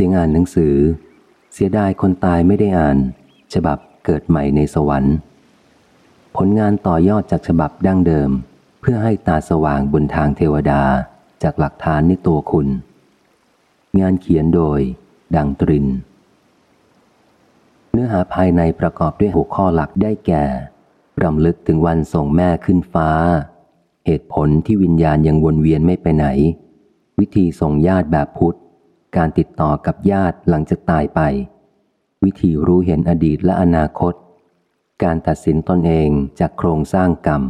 สียงอ่านหนังสือ เสียดายคนตายไม่ได้อ่าน ฉบับเกิดใหม่ในสวรรค์ ผลงานต่อยอดจากฉบับดั้งเดิม เพื่อให้ตาสว่างบนทางเทวดาจากหลักฐานในตัวคุณ งานเขียนโดย ดังตริน เนื้อหาภายในประกอบด้วยหัวข้อหลักได้แก่รำลึกถึงวันส่งแม่ขึ้นฟ้า เหตุผลที่วิญญาณยังวนเวียนไม่ไปไหน วิธีส่งญาติแบบพุทธ การติดต่อกับญาติหลังจากตายไป วิธีรู้เห็นอดีตและอนาคต การตัดสินตนเองจากโครงสร้างกรรม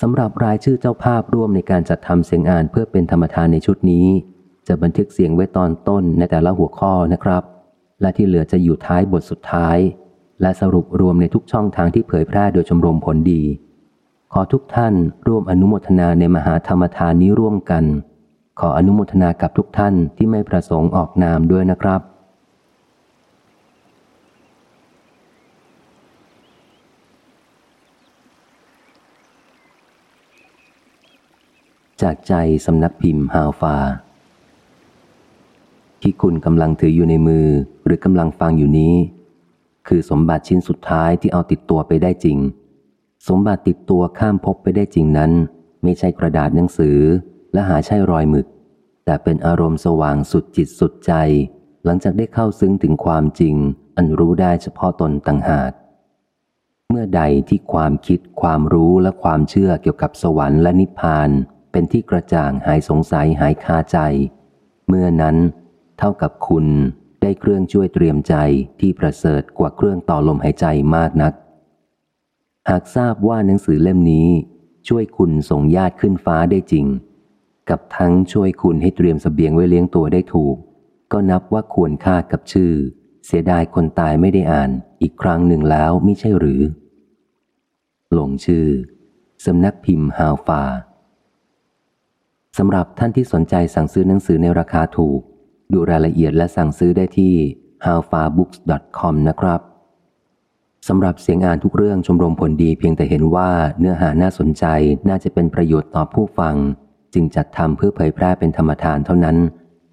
สำหรับรายชื่อเจ้าภาพร่วมในการจัดทำเสียงอ่านเพื่อเป็นธรรมทานในชุดนี้ จะบันทึกเสียงไว้ตอนต้นในแต่ละหัวข้อนะครับ และที่เหลือจะอยู่ท้ายบทสุดท้าย และสรุปรวมในทุกช่องทางที่เผยแพร่โดยชมรมผลดี ขอทุกท่านร่วมอนุโมทนาในมหาธรรมทานนี้ร่วมกัน ขออนุโมทนากับทุกท่านที่ไม่ประสงค์ออกนามด้วยนะครับ จากใจสำนักพิมพ์ฮาวฟา ที่คุณกำลังถืออยู่ในมือหรือกำลังฟังอยู่นี้ คือสมบัติชิ้นสุดท้ายที่เอาติดตัวไปได้จริง สมบัติติดตัวข้ามพบไปได้จริงนั้น ไม่ใช่กระดาษหนังสือ และหาใช่รอยหมึก แต่เป็นอารมณ์สว่างสุดจิตสุดใจ หลังจากได้เข้าซึ้งถึงความจริง อันรู้ได้เฉพาะตนต่างหาก เมื่อใดที่ความคิด ความรู้และความเชื่อเกี่ยวกับสวรรค์และนิพพาน เป็นที่กระจ่างหายสงสัยหายคาใจ เมื่อนั้น เท่ากับคุณได้เครื่องช่วยเตรียมใจที่ประเสริฐกว่าเครื่องต่อลมหายใจมากนัก หากทราบว่าหนังสือเล่มนี้ช่วยคุณส่งญาติขึ้นฟ้าได้จริง กับทั้งช่วยคุณให้เตรียมสเสบียงไว้เลี้ยงตัวได้ถูก ก็นับว่าควรค่ากับชื่อ เสียดายคนตายไม่ได้อ่านอีกครั้งหนึ่งแล้วไม่ใช่หรือ ลงชื่อสำนักพิมพ์ฮาวฟาสำหรับท่านที่สนใจสั่งซื้อหนังสือในราคาถูก ดูรายละเอียดและสั่งซื้อได้ที่ howfarbooks.com นะครับสำหรับเสียงอ่านทุกเรื่องชมรมผลดีเพียงแต่เห็นว่าเนื้อหาน่าสนใจน่าจะเป็นประโยชน์ต่อผู้ฟัง จึงจัดทำเพื่อเผยแพร่เป็นธรรมทานเท่านั้น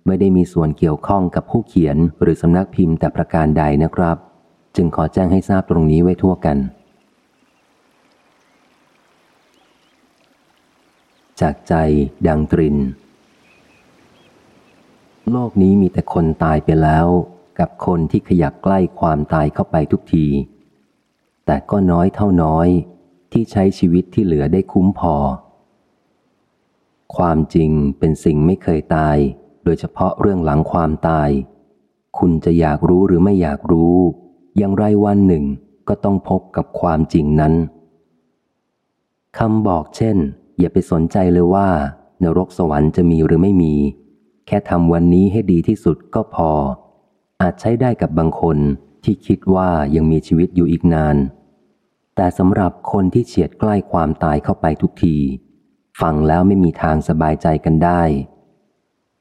ไม่ได้มีส่วนเกี่ยวข้องกับผู้เขียนหรือสำนักพิมพ์แต่ประการใดนะครับ จึงขอแจ้งให้ทราบตรงนี้ไว้ทั่วกัน จากใจดังตริน โลกนี้มีแต่คนตายไปแล้ว กับคนที่ขยับใกล้ความตายเข้าไปทุกที แต่ก็น้อยเท่าน้อย ที่ใช้ชีวิตที่เหลือได้คุ้มพอ ความจริงเป็นสิ่งไม่เคยตาย โดยเฉพาะเรื่องหลังความตาย คุณจะอยากรู้หรือไม่อยากรู้ อย่างไรวันหนึ่งก็ต้องพบกับความจริงนั้นคำบอกเช่น อย่าไปสนใจเลยว่า นรกสวรรค์จะมีหรือไม่มี แค่ทำวันนี้ให้ดีที่สุดก็พอ อาจใช้ได้กับบางคนที่คิดว่ายังมีชีวิตอยู่อีกนาน แต่สำหรับคนที่เฉียดใกล้ความตายเข้าไปทุกที ฟังแล้วไม่มีทางสบายใจกันได้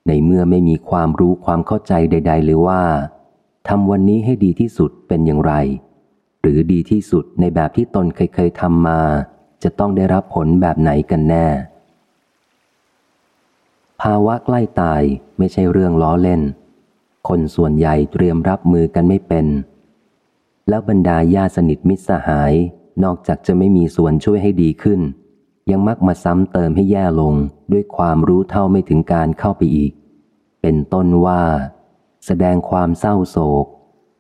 ในเมื่อไม่มีความรู้ความเข้าใจใดๆเลยว่าทำวันนี้ให้ดีที่สุดเป็นอย่างไร หรือดีที่สุดในแบบที่ตนเคยเคยทำมา จะต้องได้รับผลแบบไหนกันแน่ ภาวะใกล้ตายไม่ใช่เรื่องล้อเล่น คนส่วนใหญ่เตรียมรับมือกันไม่เป็น แล้วบรรดาญาสนิทมิตรสหายนอกจากจะไม่มีส่วนช่วยให้ดีขึ้น ยังมักมาซ้ำเติมให้แย่ลงด้วยความรู้เท่าไม่ถึงการเข้าไปอีก เป็นต้นว่า แสดงความเศร้าโศก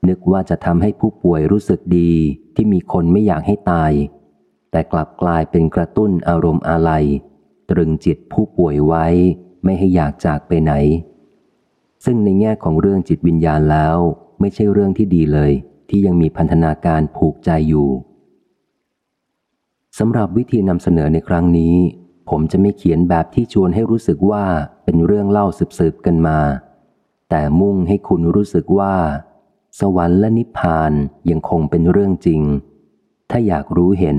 นึกว่าจะทำให้ผู้ป่วยรู้สึกดีที่มีคนไม่อยากให้ตาย แต่กลับกลายเป็นกระตุ้นอารมณ์อาลัย ตรึงจิตผู้ป่วยไว้ไม่ให้อยากจากไปไหน ซึ่งในแง่ของเรื่องจิตวิญญาณแล้ว ไม่ใช่เรื่องที่ดีเลย ที่ยังมีพันธนาการผูกใจอยู่ สำหรับวิธีนำเสนอในครั้งนี้ ผมจะไม่เขียนแบบที่ชวนให้รู้สึกว่าเป็นเรื่องเล่าสืบๆกันมา แต่มุ่งให้คุณรู้สึกว่า สวรรค์และนิพพานยังคงเป็นเรื่องจริง ถ้าอยากรู้เห็น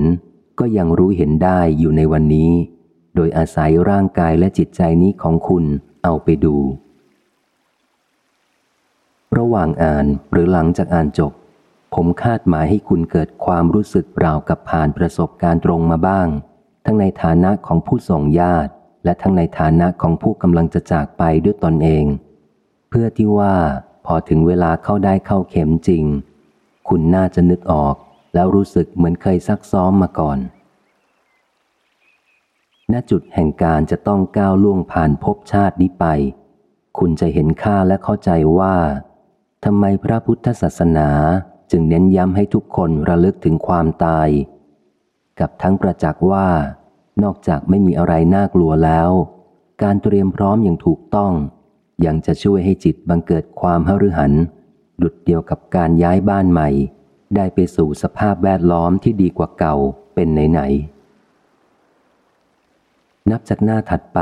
ก็ยังรู้เห็นได้อยู่ในวันนี้ โดยอาศัยร่างกายและจิตใจนี้ของคุณเอาไปดู ระหว่างอ่านหรือหลังจากอ่านจบ ผมคาดหมายให้คุณเกิดความรู้สึกราวกับผ่านประสบการณ์ตรงมาบ้าง ทั้งในฐานะของผู้ส่งญาติ และทั้งในฐานะของผู้กำลังจะจากไปด้วยตนเองเพื่พื่อที่ว่าพอถึงเวลาเข้าได้เข้าเข็มจริง คุณน่าจะนึกออก แล้วรู้สึกเหมือนเคยซักซ้อมมาก่อน ณ จุดแห่งการจะต้องก้าวล่วงผ่านภพชาตินี้ไป คุณจะเห็นค่าและเข้าใจว่าทำไมพระพุทธศาสนา จึงเน้นย้ำให้ทุกคนระลึกถึงความตาย กับทั้งประจักษ์ว่า นอกจากไม่มีอะไรน่ากลัวแล้ว การเตรียมพร้อมอย่างถูกต้อง ยังจะช่วยให้จิตบังเกิดความหฤหันดุดเดียวกับการย้ายบ้านใหม่ ได้ไปสู่สภาพแวดล้อมที่ดีกว่าเก่าเป็นไหนๆนับจากหน้าถัดไป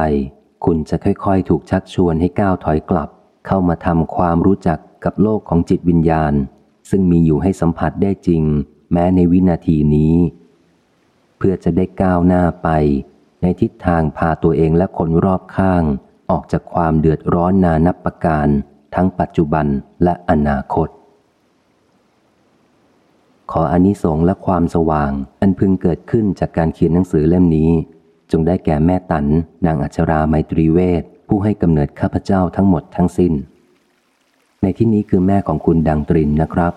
คุณจะค่อยๆ ถูกชักชวนให้ก้าวถอยกลับ เข้ามาทำความรู้จักกับโลกของจิตวิญญาณ ซึ่งมีอยู่ให้สัมผัสได้จริง แม้ในวินาทีนี้ เพื่อจะได้ก้าวหน้าไป ในทิศทางพาตัวเองและคนรอบข้าง ออกจากความเดือดร้อนนานับประการ ทั้งปัจจุบันและอนาคต ขออานิสงส์และความสว่าง อันพึงเกิดขึ้นจากการเขียนหนังสือเล่มนี้ จงได้แก่แม่ตันนางอัชราไมตรีเวทผู้ให้กำเนิดข้าพเจ้าทั้งหมดทั้งสิ้น ในที่นี้คือแม่ของคุณดังตรินนะครับ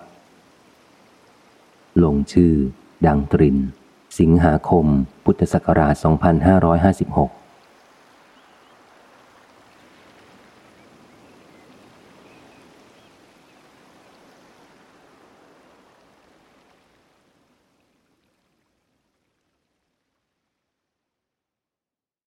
ลงชื่อ ดังตริน สิงหาคม พุทธศักราช 2556